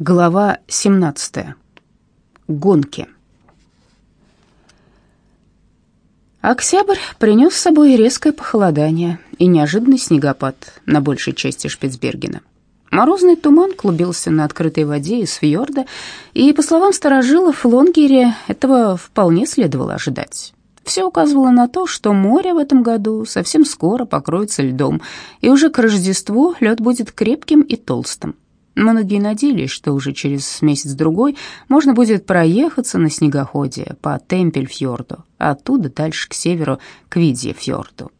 Глава 17. Гонки. Октябрь принес с собой резкое похолодание и неожиданный снегопад на большей части Шпицбергена. Морозный туман клубился на открытой воде из фьорда, и, по словам старожилов, Лонгере этого вполне следовало ожидать. Все указывало на то, что море в этом году совсем скоро покроется льдом, и уже к Рождеству лед будет крепким и толстым. Многие надеялись, что уже через месяц-другой можно будет проехаться на снегоходе по Темпельфьорду, оттуда дальше к северу к Видьефьорду.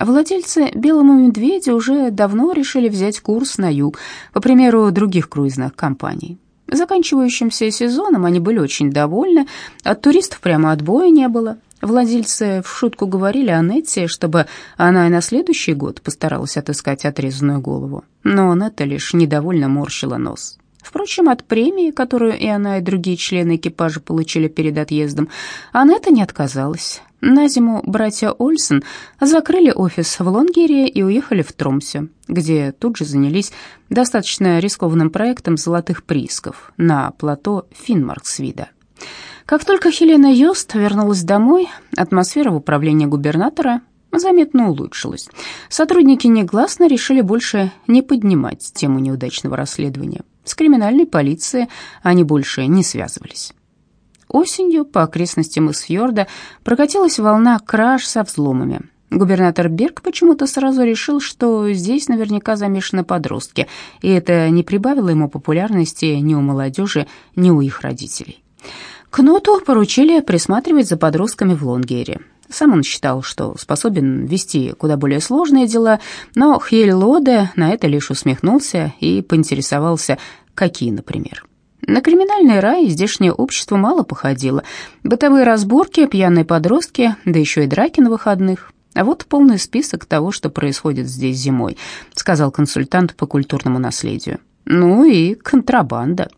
Владельцы «Белому медведя» уже давно решили взять курс на юг, по примеру других круизных компаний. Заканчивающимся сезоном они были очень довольны, от туристов прямо отбоя не было. Владельцы в шутку говорили Анетте, чтобы она и на следующий год постаралась отыскать отрезанную голову, но Анетта лишь недовольно морщила нос. Впрочем, от премии, которую и она, и другие члены экипажа получили перед отъездом, Анетта не отказалась. На зиму братья Ольсен закрыли офис в Лонгере и уехали в Тромсе, где тут же занялись достаточно рискованным проектом золотых приисков на плато Финмарксвида. Как только Хелена Йост вернулась домой, атмосфера в управлении губернатора заметно улучшилась. Сотрудники негласно решили больше не поднимать тему неудачного расследования. С криминальной полицией они больше не связывались. Осенью по окрестностям Исфьорда прокатилась волна краж со взломами. Губернатор Берг почему-то сразу решил, что здесь наверняка замешаны подростки, и это не прибавило ему популярности ни у молодежи, ни у их родителей. Кнуту поручили присматривать за подростками в Лонгере. Сам он считал, что способен вести куда более сложные дела, но Хьель Лоде на это лишь усмехнулся и поинтересовался, какие, например. На криминальный рай здешнее общество мало походило. Бытовые разборки, пьяные подростки, да еще и драки на выходных. А вот полный список того, что происходит здесь зимой, сказал консультант по культурному наследию. Ну и контрабанда.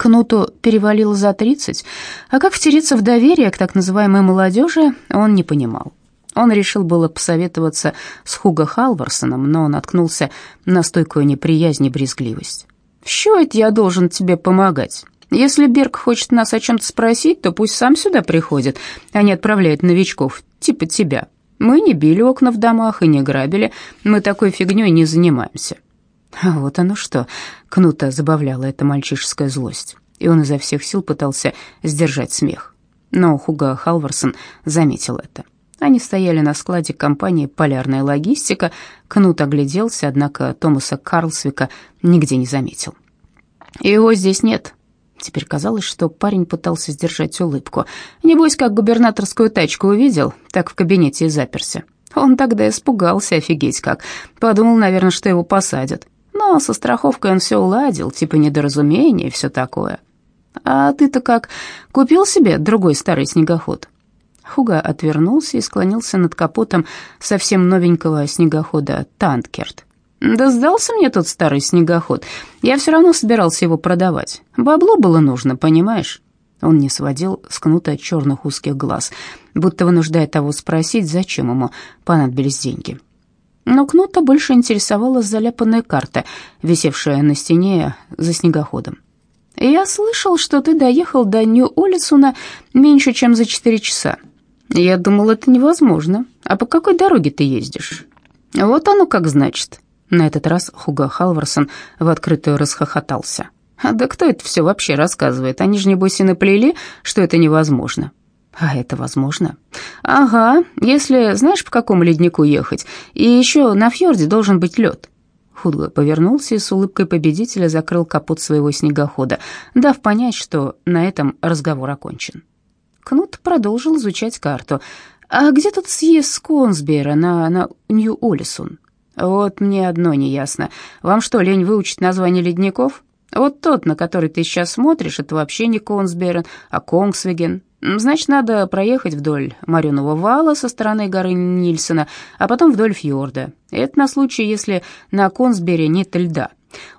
Кнуту перевалило за 30, а как втереться в доверие к так называемой молодежи, он не понимал. Он решил было посоветоваться с Хуго Халварсоном, но наткнулся на стойкую неприязнь и брезгливость. «Что это я должен тебе помогать? Если Берг хочет нас о чем-то спросить, то пусть сам сюда приходит, а не отправляет новичков, типа тебя. Мы не били окна в домах и не грабили, мы такой фигней не занимаемся». А вот оно что. Кнута забавляла эта мальчишеская злость, и он изо всех сил пытался сдержать смех. Но Хуга Халварсон заметил это. Они стояли на складе компании «Полярная логистика». Кнут огляделся, однако Томаса Карлсвика нигде не заметил. «Его здесь нет». Теперь казалось, что парень пытался сдержать улыбку. Небось, как губернаторскую тачку увидел, так в кабинете и заперся. Он тогда испугался, офигеть как. Подумал, наверное, что его посадят. Но со страховкой он все уладил, типа недоразумение и все такое. А ты-то как, купил себе другой старый снегоход?» Хуга отвернулся и склонился над капотом совсем новенького снегохода «Танкерт». «Да сдался мне тот старый снегоход. Я все равно собирался его продавать. Бабло было нужно, понимаешь?» Он не сводил с черных узких глаз, будто вынуждая того спросить, зачем ему понадобились деньги. Но Кнута больше интересовала заляпанная карта, висевшая на стене за снегоходом. «Я слышал, что ты доехал до Нью-Олицуна меньше, чем за четыре часа. Я думал, это невозможно. А по какой дороге ты ездишь?» «Вот оно как значит». На этот раз Хуга Халварсон в открытую расхохотался. «Да кто это все вообще рассказывает? Они же, небось, и наплели, что это невозможно». А это возможно? Ага, если знаешь, по какому леднику ехать. И еще на фьорде должен быть лед. Худго повернулся и с улыбкой победителя закрыл капот своего снегохода, дав понять, что на этом разговор окончен. Кнут продолжил изучать карту. «А где тут съезд с Консбера на, на Нью-Олисун?» «Вот мне одно неясно. Вам что, лень выучить название ледников?» «Вот тот, на который ты сейчас смотришь, это вообще не Консберен, а Конгсвеген. Значит, надо проехать вдоль Марюного вала со стороны горы Нильсона, а потом вдоль фьорда. Это на случай, если на Консбере нет льда.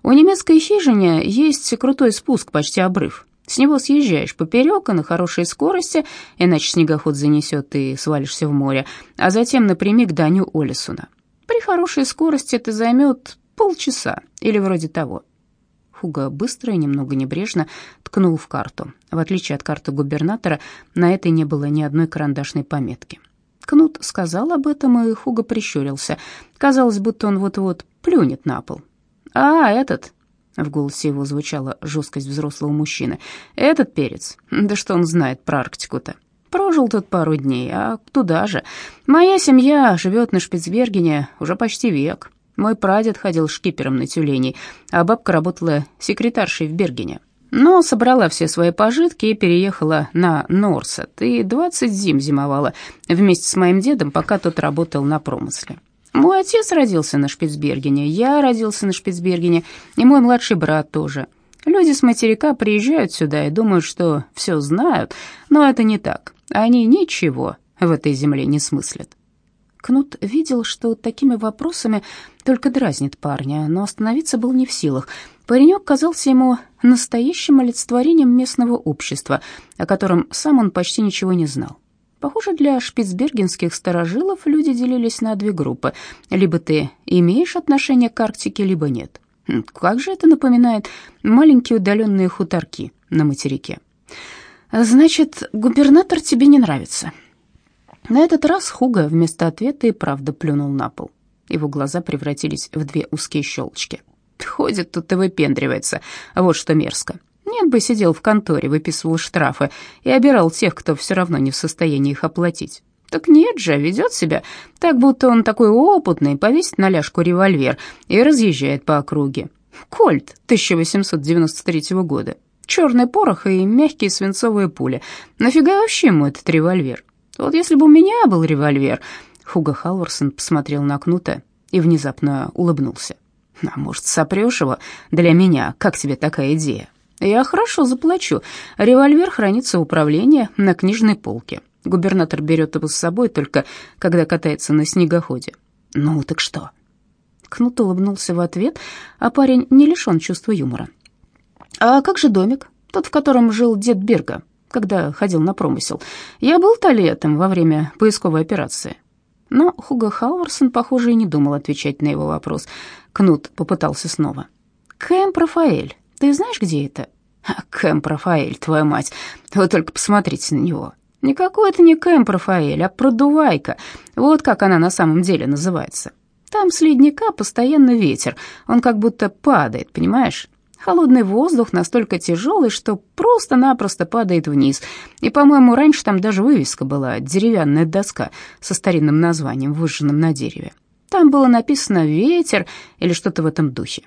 У немецкой хижины есть крутой спуск, почти обрыв. С него съезжаешь поперек и на хорошей скорости, иначе снегоход занесет и свалишься в море, а затем напрямик до Нью-Олисуна. При хорошей скорости это займет полчаса или вроде того. Хуга быстро и немного небрежно ткнул в карту. В отличие от карты губернатора, на этой не было ни одной карандашной пометки. Кнут сказал об этом, и Хуга прищурился. Казалось, будто он вот-вот плюнет на пол. «А, этот...» — в голосе его звучала жесткость взрослого мужчины. «Этот перец? Да что он знает про Арктику-то? Прожил тут пару дней, а туда же. Моя семья живет на Шпицбергене уже почти век. Мой прадед ходил шкипером на тюленей, а бабка работала секретаршей в Бергене. Но собрала все свои пожитки и переехала на Норсет, и двадцать зим зимовала вместе с моим дедом, пока тот работал на промысле. Мой отец родился на Шпицбергене, я родился на Шпицбергене, и мой младший брат тоже. Люди с материка приезжают сюда и думают, что все знают, но это не так. Они ничего в этой земле не смыслят. Кнут видел, что такими вопросами только дразнит парня, но остановиться был не в силах. Паренек казался ему настоящим олицетворением местного общества, о котором сам он почти ничего не знал. Похоже, для шпицбергенских старожилов люди делились на две группы. Либо ты имеешь отношение к Арктике, либо нет. Хм, как же это напоминает маленькие удаленные хуторки на материке. «Значит, губернатор тебе не нравится?» На этот раз Хуга вместо ответа и правда плюнул на пол. Его глаза превратились в две узкие щелочки. Ходит тут и выпендривается, вот что мерзко. Нет бы сидел в конторе, выписывал штрафы и обирал тех, кто все равно не в состоянии их оплатить. Так нет же, ведет себя так, будто он такой опытный, повесит на ляжку револьвер и разъезжает по округе. Кольт 1893 года. Черный порох и мягкие свинцовые пули. Нафига вообще ему этот револьвер? Вот если бы у меня был револьвер...» Хуга Халварсон посмотрел на Кнута и внезапно улыбнулся. «А может, сопрёшь его для меня? Как тебе такая идея?» «Я хорошо заплачу. Револьвер хранится в управлении на книжной полке. Губернатор берет его с собой только когда катается на снегоходе». «Ну, так что?» Кнут улыбнулся в ответ, а парень не лишён чувства юмора. «А как же домик? Тот, в котором жил дед Берга, когда ходил на промысел. Я был-то летом во время поисковой операции». Но Хуго Халварсон, похоже, и не думал отвечать на его вопрос. Кнут попытался снова. «Кэмп Рафаэль, ты знаешь, где это?» «А, «Кэмп Рафаэль, твоя мать, вы только посмотрите на него. Никакой это не Кэмп Рафаэль, а продувайка. Вот как она на самом деле называется. Там с ледника постоянно ветер, он как будто падает, понимаешь? Холодный воздух настолько тяжелый, что просто-напросто падает вниз. И, по-моему, раньше там даже вывеска была, деревянная доска со старинным названием, выжженным на дереве. Там было написано «Ветер» или что-то в этом духе.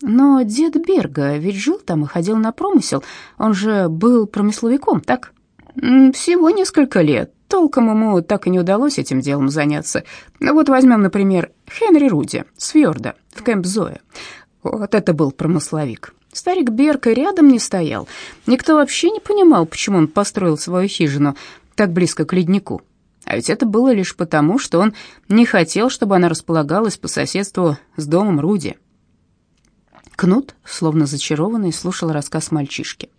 Но дед Берга ведь жил там и ходил на промысел. Он же был промысловиком, так? Всего несколько лет. Толком ему так и не удалось этим делом заняться. Вот возьмем, например, Хенри Руди с Фьорда в Кэмп Зоя. Вот это был промысловик. Старик Берка рядом не стоял. Никто вообще не понимал, почему он построил свою хижину так близко к леднику. А ведь это было лишь потому, что он не хотел, чтобы она располагалась по соседству с домом Руди. Кнут, словно зачарованный, слушал рассказ мальчишки.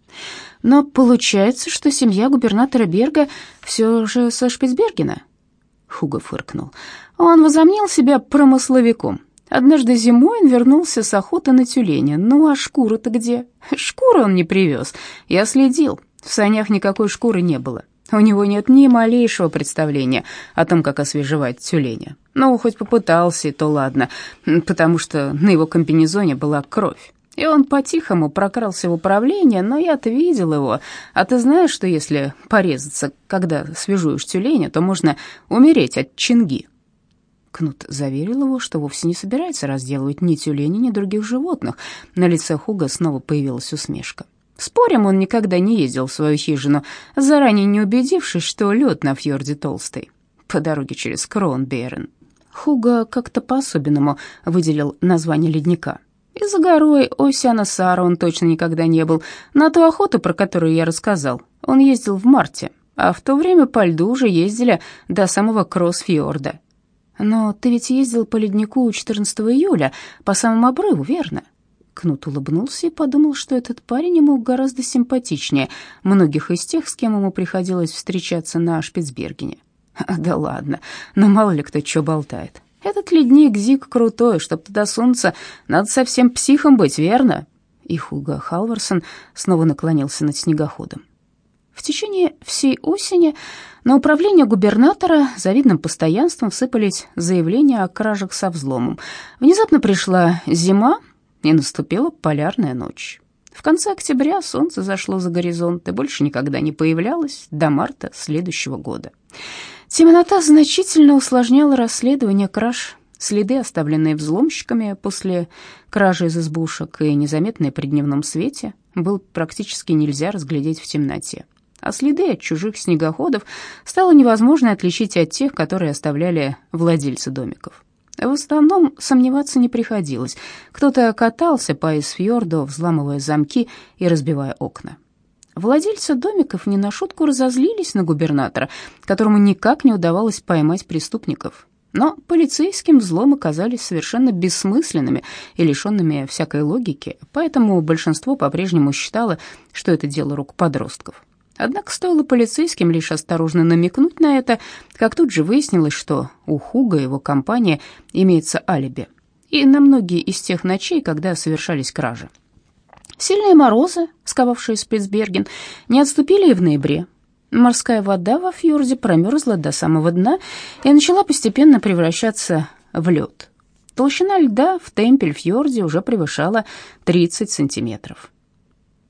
Но получается, что семья губернатора Берга все же со Шпицбергена. Хуго фыркнул. Он возомнил себя промысловиком. Однажды зимой он вернулся с охоты на тюленя. Ну а шкура-то где? Шкуру он не привез. Я следил. В санях никакой шкуры не было. У него нет ни малейшего представления о том, как освежевать тюленя. Ну, хоть попытался, и то ладно, потому что на его комбинезоне была кровь. И он по-тихому прокрался в управление, но я-то видел его. А ты знаешь, что если порезаться, когда свежуешь тюленя, то можно умереть от чинги?» Кнут заверил его, что вовсе не собирается разделывать ни тюленей, ни других животных. На лице Хуга снова появилась усмешка. Спорим, он никогда не ездил в свою хижину, заранее не убедившись, что лед на фьорде толстый. По дороге через Кронберен. Хуга как-то по-особенному выделил название ледника. И за горой Осяна Сара он точно никогда не был. На ту охоту, про которую я рассказал, он ездил в марте, а в то время по льду уже ездили до самого Кроссфьорда. Но ты ведь ездил по леднику 14 июля, по самому обрыву, верно? Кнут улыбнулся и подумал, что этот парень ему гораздо симпатичнее многих из тех, с кем ему приходилось встречаться на Шпицбергене. Да ладно, но мало ли кто что болтает. Этот ледник Зик крутой, чтоб туда сунуться, надо совсем психом быть, верно? И Хуга Халварсон снова наклонился над снегоходом. В течение всей осени на управление губернатора завидным постоянством сыпались заявления о кражах со взломом. Внезапно пришла зима, и наступила полярная ночь. В конце октября солнце зашло за горизонт и больше никогда не появлялось до марта следующего года. Темнота значительно усложняла расследование краж. Следы, оставленные взломщиками после кражи из избушек и незаметные при дневном свете, было практически нельзя разглядеть в темноте а следы от чужих снегоходов стало невозможно отличить от тех, которые оставляли владельцы домиков. В основном сомневаться не приходилось. Кто-то катался по Исфьорду, взламывая замки и разбивая окна. Владельцы домиков не на шутку разозлились на губернатора, которому никак не удавалось поймать преступников. Но полицейским взломы казались совершенно бессмысленными и лишенными всякой логики, поэтому большинство по-прежнему считало, что это дело рук подростков. Однако стоило полицейским лишь осторожно намекнуть на это, как тут же выяснилось, что у Хуга и его компания имеется алиби. И на многие из тех ночей, когда совершались кражи. Сильные морозы, сковавшие Спицберген, не отступили и в ноябре. Морская вода во фьорде промерзла до самого дна и начала постепенно превращаться в лед. Толщина льда в Темпель-фьорде уже превышала 30 сантиметров.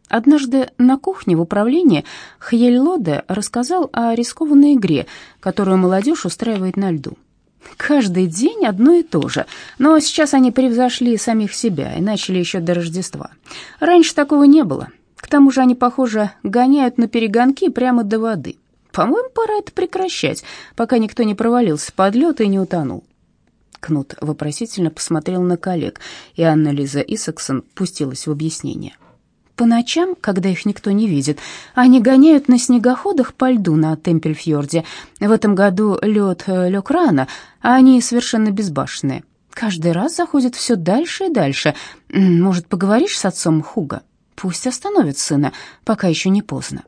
Однажды на кухне в управлении Хьельлоде рассказал о рискованной игре, которую молодежь устраивает на льду. Каждый день одно и то же, но сейчас они превзошли самих себя и начали еще до Рождества. Раньше такого не было. К тому же они, похоже, гоняют на перегонки прямо до воды. По-моему, пора это прекращать, пока никто не провалился под лед и не утонул. Кнут вопросительно посмотрел на коллег, и Анна-Лиза Исаксон пустилась в объяснение. По ночам, когда их никто не видит, они гоняют на снегоходах по льду на Темпельфьорде. В этом году лед э, лег рано, а они совершенно безбашенные. Каждый раз заходят все дальше и дальше. Может, поговоришь с отцом Хуга? Пусть остановит сына, пока еще не поздно.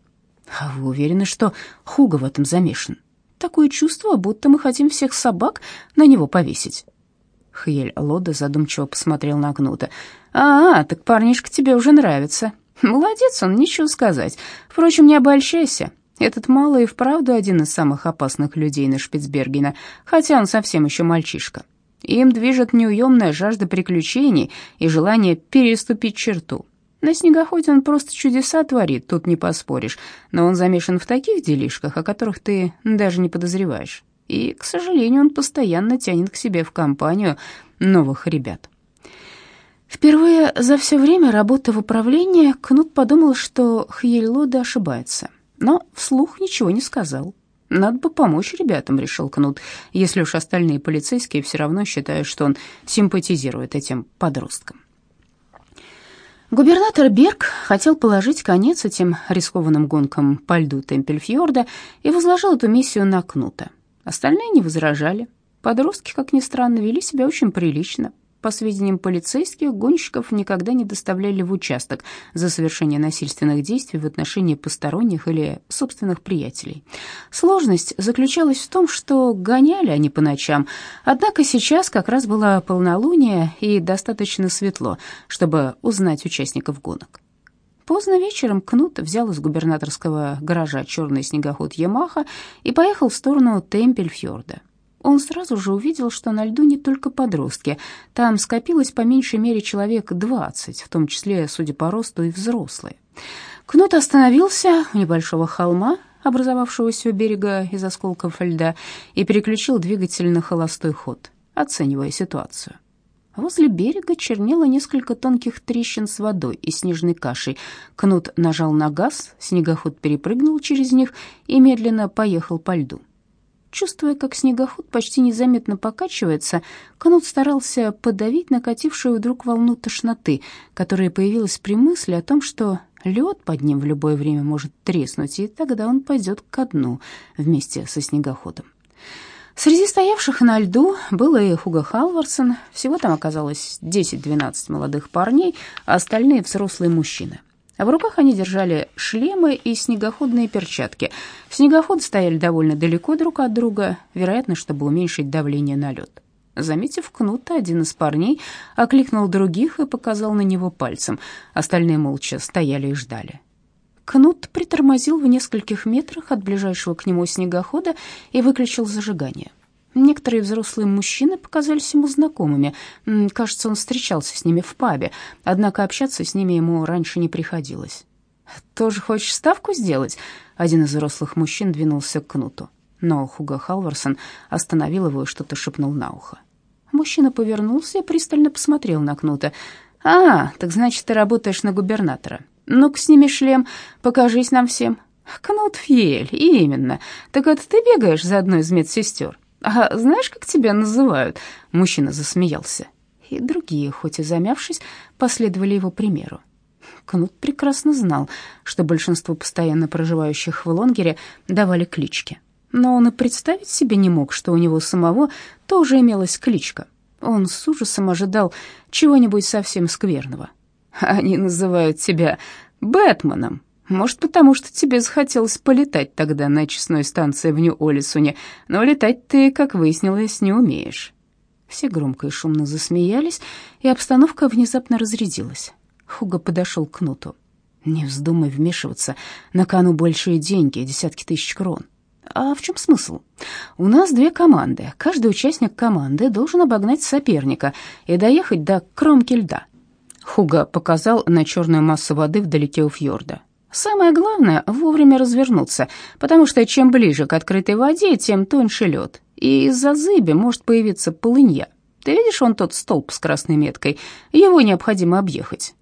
А вы уверены, что Хуга в этом замешан? Такое чувство, будто мы хотим всех собак на него повесить. Хьель Лода задумчиво посмотрел на Гнута. «А, так парнишка тебе уже нравится. Молодец он, ничего сказать. Впрочем, не обольщайся. Этот малый и вправду один из самых опасных людей на Шпицбергена, хотя он совсем еще мальчишка. Им движет неуемная жажда приключений и желание переступить черту. На снегоходе он просто чудеса творит, тут не поспоришь, но он замешан в таких делишках, о которых ты даже не подозреваешь и, к сожалению, он постоянно тянет к себе в компанию новых ребят. Впервые за все время работы в управлении Кнут подумал, что Хьельлода ошибается, но вслух ничего не сказал. «Надо бы помочь ребятам», — решил Кнут, если уж остальные полицейские все равно считают, что он симпатизирует этим подросткам. Губернатор Берг хотел положить конец этим рискованным гонкам по льду Темпельфьорда и возложил эту миссию на Кнута. Остальные не возражали. Подростки, как ни странно, вели себя очень прилично. По сведениям полицейских, гонщиков никогда не доставляли в участок за совершение насильственных действий в отношении посторонних или собственных приятелей. Сложность заключалась в том, что гоняли они по ночам, однако сейчас как раз было полнолуние и достаточно светло, чтобы узнать участников гонок. Поздно вечером Кнут взял из губернаторского гаража черный снегоход «Ямаха» и поехал в сторону Темпельфьорда. Он сразу же увидел, что на льду не только подростки. Там скопилось по меньшей мере человек двадцать, в том числе, судя по росту, и взрослые. Кнут остановился у небольшого холма, образовавшегося у берега из осколков льда, и переключил двигатель на холостой ход, оценивая ситуацию. Возле берега чернело несколько тонких трещин с водой и снежной кашей. Кнут нажал на газ, снегоход перепрыгнул через них и медленно поехал по льду. Чувствуя, как снегоход почти незаметно покачивается, Кнут старался подавить накатившую вдруг волну тошноты, которая появилась при мысли о том, что лед под ним в любое время может треснуть, и тогда он пойдет ко дну вместе со снегоходом. Среди стоявших на льду был и Хуго Халварсон. Всего там оказалось 10-12 молодых парней, а остальные взрослые мужчины. А в руках они держали шлемы и снегоходные перчатки. Снегоходы стояли довольно далеко друг от друга, вероятно, чтобы уменьшить давление на лед. Заметив кнута, один из парней окликнул других и показал на него пальцем. Остальные молча стояли и ждали. Кнут притормозил в нескольких метрах от ближайшего к нему снегохода и выключил зажигание. Некоторые взрослые мужчины показались ему знакомыми. Кажется, он встречался с ними в пабе, однако общаться с ними ему раньше не приходилось. «Тоже хочешь ставку сделать?» Один из взрослых мужчин двинулся к Кнуту, но Хуга Халварсон остановил его и что-то шепнул на ухо. Мужчина повернулся и пристально посмотрел на Кнута. «А, так значит, ты работаешь на губернатора. Ну-ка, сними шлем, покажись нам всем». «Кнут Фьель, именно. Так это ты бегаешь за одной из медсестер? А знаешь, как тебя называют?» Мужчина засмеялся. И другие, хоть и замявшись, последовали его примеру. Кнут прекрасно знал, что большинство постоянно проживающих в Лонгере давали клички. Но он и представить себе не мог, что у него самого тоже имелась кличка. Он с ужасом ожидал чего-нибудь совсем скверного. Они называют тебя Бэтменом. Может, потому что тебе захотелось полетать тогда на честной станции в Нью-Олисуне, но летать ты, как выяснилось, не умеешь. Все громко и шумно засмеялись, и обстановка внезапно разрядилась. Хуга подошел к Кнуту. «Не вздумай вмешиваться, на кону большие деньги, десятки тысяч крон. А в чем смысл? У нас две команды. Каждый участник команды должен обогнать соперника и доехать до кромки льда. Хуга показал на черную массу воды вдалеке у фьорда. Самое главное — вовремя развернуться, потому что чем ближе к открытой воде, тем тоньше лед, и из-за зыби может появиться полынья. Ты видишь вон тот столб с красной меткой? Его необходимо объехать.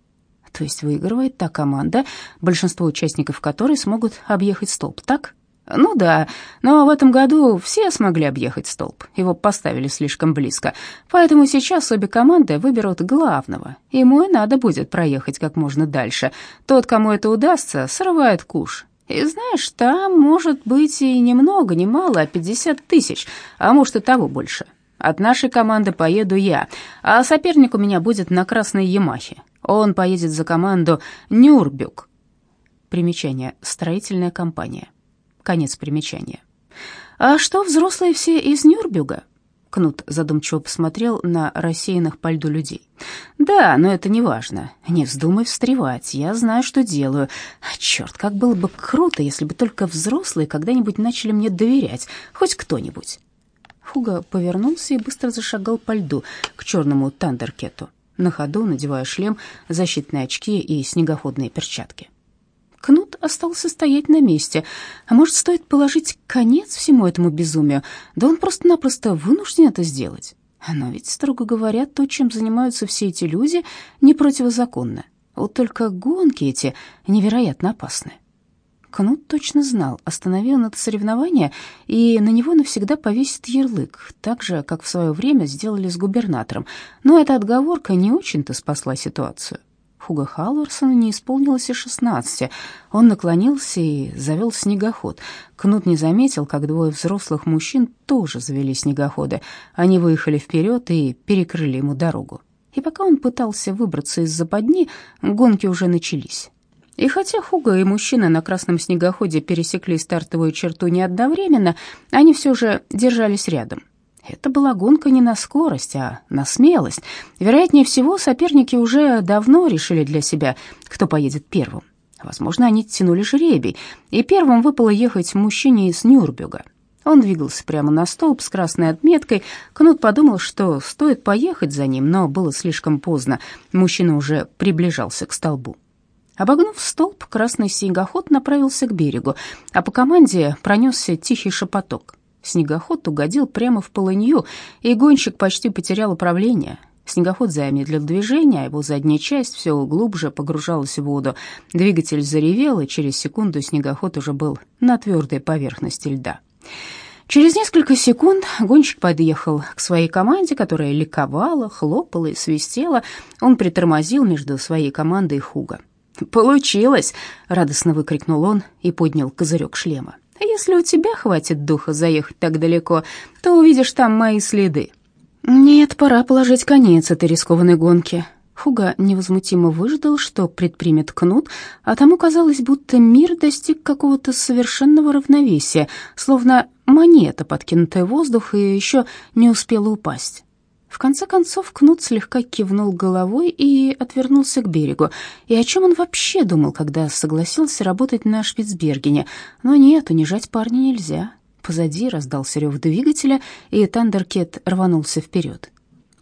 То есть выигрывает та команда, большинство участников которой смогут объехать столб, так? Ну да, но в этом году все смогли объехать столб. Его поставили слишком близко. Поэтому сейчас обе команды выберут главного. Ему и надо будет проехать как можно дальше. Тот, кому это удастся, срывает куш. И знаешь, там может быть и ни много, ни мало, а 50 тысяч, а может и того больше. От нашей команды поеду я, а соперник у меня будет на красной Ямахе. Он поедет за команду Нюрбюк. Примечание. Строительная компания. Конец примечания. А что, взрослые все из Нюрбюга? Кнут задумчиво посмотрел на рассеянных по льду людей. «Да, но это не важно. Не вздумай встревать. Я знаю, что делаю. А черт, как было бы круто, если бы только взрослые когда-нибудь начали мне доверять. Хоть кто-нибудь». Хуга повернулся и быстро зашагал по льду к черному тандеркету на ходу надевая шлем, защитные очки и снегоходные перчатки. Кнут остался стоять на месте. А может, стоит положить конец всему этому безумию? Да он просто-напросто вынужден это сделать. Но ведь, строго говоря, то, чем занимаются все эти люди, не противозаконно. Вот только гонки эти невероятно опасны. Кнут точно знал, остановил это соревнование, и на него навсегда повесит ярлык, так же, как в свое время сделали с губернатором. Но эта отговорка не очень-то спасла ситуацию. Хуга Халварсону не исполнилось и шестнадцати. Он наклонился и завел снегоход. Кнут не заметил, как двое взрослых мужчин тоже завели снегоходы. Они выехали вперед и перекрыли ему дорогу. И пока он пытался выбраться из западни, гонки уже начались. И хотя Хуга и мужчина на красном снегоходе пересекли стартовую черту не одновременно, они все же держались рядом. Это была гонка не на скорость, а на смелость. Вероятнее всего, соперники уже давно решили для себя, кто поедет первым. Возможно, они тянули жребий, и первым выпало ехать мужчине из Нюрбюга. Он двигался прямо на столб с красной отметкой. Кнут подумал, что стоит поехать за ним, но было слишком поздно. Мужчина уже приближался к столбу. Обогнув столб, красный снегоход направился к берегу, а по команде пронесся тихий шепоток. Снегоход угодил прямо в полынью, и гонщик почти потерял управление. Снегоход замедлил движение, а его задняя часть все глубже погружалась в воду. Двигатель заревел, и через секунду снегоход уже был на твердой поверхности льда. Через несколько секунд гонщик подъехал к своей команде, которая ликовала, хлопала и свистела. Он притормозил между своей командой Хуга. «Получилось!» — радостно выкрикнул он и поднял козырек шлема. «Если у тебя хватит духа заехать так далеко, то увидишь там мои следы». «Нет, пора положить конец этой рискованной гонке». Хуга невозмутимо выждал, что предпримет кнут, а тому казалось, будто мир достиг какого-то совершенного равновесия, словно монета, подкинутая в воздух и еще не успела упасть. В конце концов Кнут слегка кивнул головой и отвернулся к берегу. И о чем он вообще думал, когда согласился работать на Шпицбергене? Но нет, унижать парня нельзя. Позади раздался рев двигателя, и Тандеркет рванулся вперед.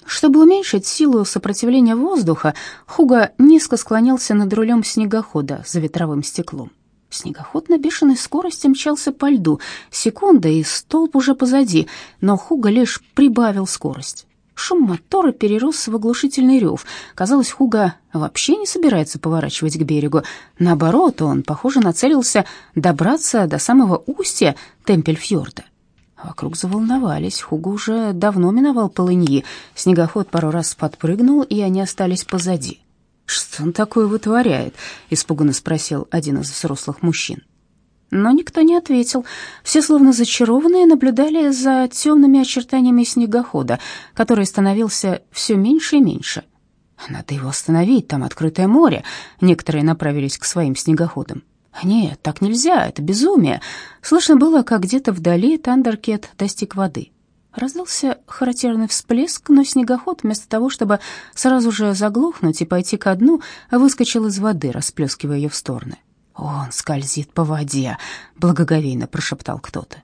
Чтобы уменьшить силу сопротивления воздуха, Хуга низко склонился над рулем снегохода за ветровым стеклом. Снегоход на бешеной скорости мчался по льду. Секунда, и столб уже позади, но Хуга лишь прибавил скорость. Шум мотора перерос в оглушительный рев. Казалось, Хуга вообще не собирается поворачивать к берегу. Наоборот, он, похоже, нацелился добраться до самого устья Темпельфьорда. Вокруг заволновались. Хуга уже давно миновал полыньи. Снегоход пару раз подпрыгнул, и они остались позади. «Что он такое вытворяет?» — испуганно спросил один из взрослых мужчин. Но никто не ответил. Все, словно зачарованные, наблюдали за темными очертаниями снегохода, который становился все меньше и меньше. «Надо его остановить, там открытое море». Некоторые направились к своим снегоходам. «Нет, так нельзя, это безумие». Слышно было, как где-то вдали Тандеркет достиг воды. Раздался характерный всплеск, но снегоход, вместо того, чтобы сразу же заглохнуть и пойти ко дну, выскочил из воды, расплескивая ее в стороны. «Он скользит по воде», — благоговейно прошептал кто-то.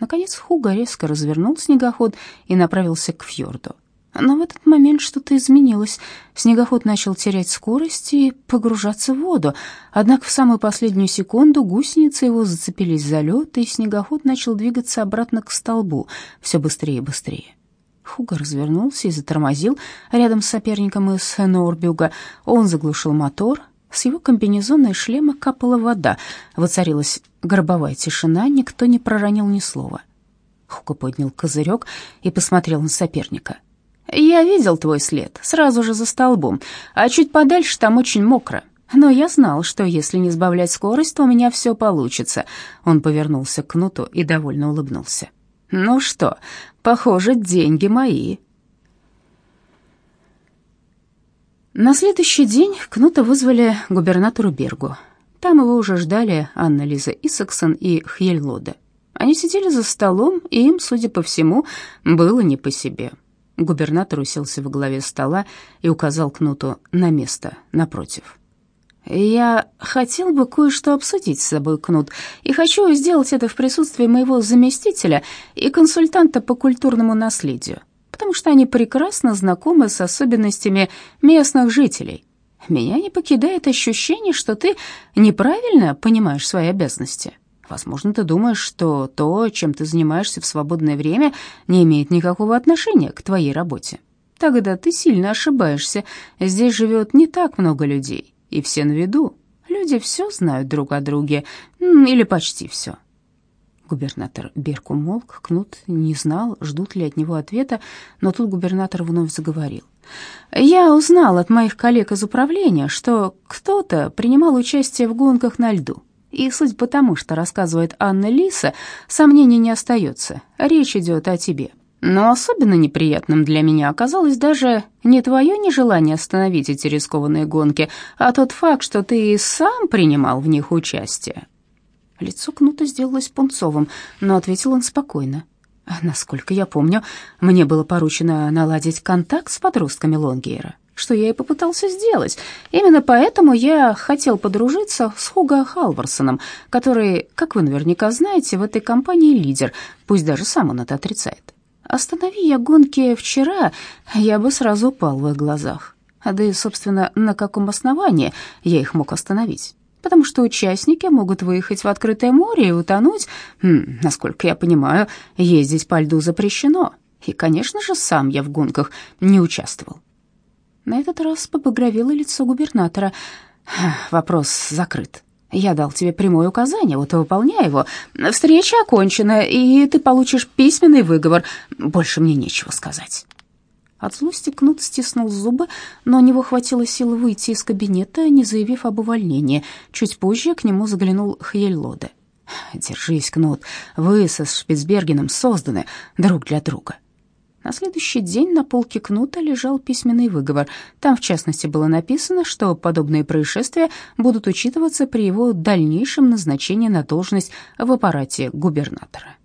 Наконец Хуга резко развернул снегоход и направился к фьорду. Но в этот момент что-то изменилось. Снегоход начал терять скорость и погружаться в воду. Однако в самую последнюю секунду гусеницы его зацепились за лед, и снегоход начал двигаться обратно к столбу, все быстрее и быстрее. Хуга развернулся и затормозил рядом с соперником из Норбюга. Он заглушил мотор, с его комбинезона и шлема капала вода. Воцарилась гробовая тишина, никто не проронил ни слова. Хука поднял козырек и посмотрел на соперника. «Я видел твой след, сразу же за столбом, а чуть подальше там очень мокро. Но я знал, что если не сбавлять скорость, то у меня все получится». Он повернулся к Кнуту и довольно улыбнулся. «Ну что, похоже, деньги мои». На следующий день Кнута вызвали губернатору Бергу. Там его уже ждали Анна-Лиза Исаксон и Хьельлоде. Они сидели за столом, и им, судя по всему, было не по себе. Губернатор уселся во главе стола и указал Кнуту на место напротив. «Я хотел бы кое-что обсудить с собой, Кнут, и хочу сделать это в присутствии моего заместителя и консультанта по культурному наследию потому что они прекрасно знакомы с особенностями местных жителей. Меня не покидает ощущение, что ты неправильно понимаешь свои обязанности. Возможно, ты думаешь, что то, чем ты занимаешься в свободное время, не имеет никакого отношения к твоей работе. Тогда ты сильно ошибаешься. Здесь живет не так много людей, и все на виду. Люди все знают друг о друге, или почти все. Губернатор Берку молк, Кнут не знал, ждут ли от него ответа, но тут губернатор вновь заговорил. «Я узнал от моих коллег из управления, что кто-то принимал участие в гонках на льду. И суть потому, что рассказывает Анна Лиса, сомнений не остается. Речь идет о тебе. Но особенно неприятным для меня оказалось даже не твое нежелание остановить эти рискованные гонки, а тот факт, что ты и сам принимал в них участие. Лицо Кнута сделалось пунцовым, но ответил он спокойно. Насколько я помню, мне было поручено наладить контакт с подростками Лонгейра, что я и попытался сделать. Именно поэтому я хотел подружиться с Хуго Халварсоном, который, как вы наверняка знаете, в этой компании лидер, пусть даже сам он это отрицает. Останови я гонки вчера, я бы сразу упал в их глазах. Да и, собственно, на каком основании я их мог остановить? Потому что участники могут выехать в открытое море и утонуть. Хм, насколько я понимаю, ездить по льду запрещено. И, конечно же, сам я в гонках не участвовал. На этот раз побагровело лицо губернатора. Вопрос закрыт. Я дал тебе прямое указание, вот и выполняй его. Встреча окончена, и ты получишь письменный выговор. Больше мне нечего сказать. От злости Кнут стиснул зубы, но у него хватило сил выйти из кабинета, не заявив об увольнении. Чуть позже к нему заглянул Хьельлоде. «Держись, Кнут, вы со Шпицбергеном созданы друг для друга». На следующий день на полке Кнута лежал письменный выговор. Там, в частности, было написано, что подобные происшествия будут учитываться при его дальнейшем назначении на должность в аппарате губернатора.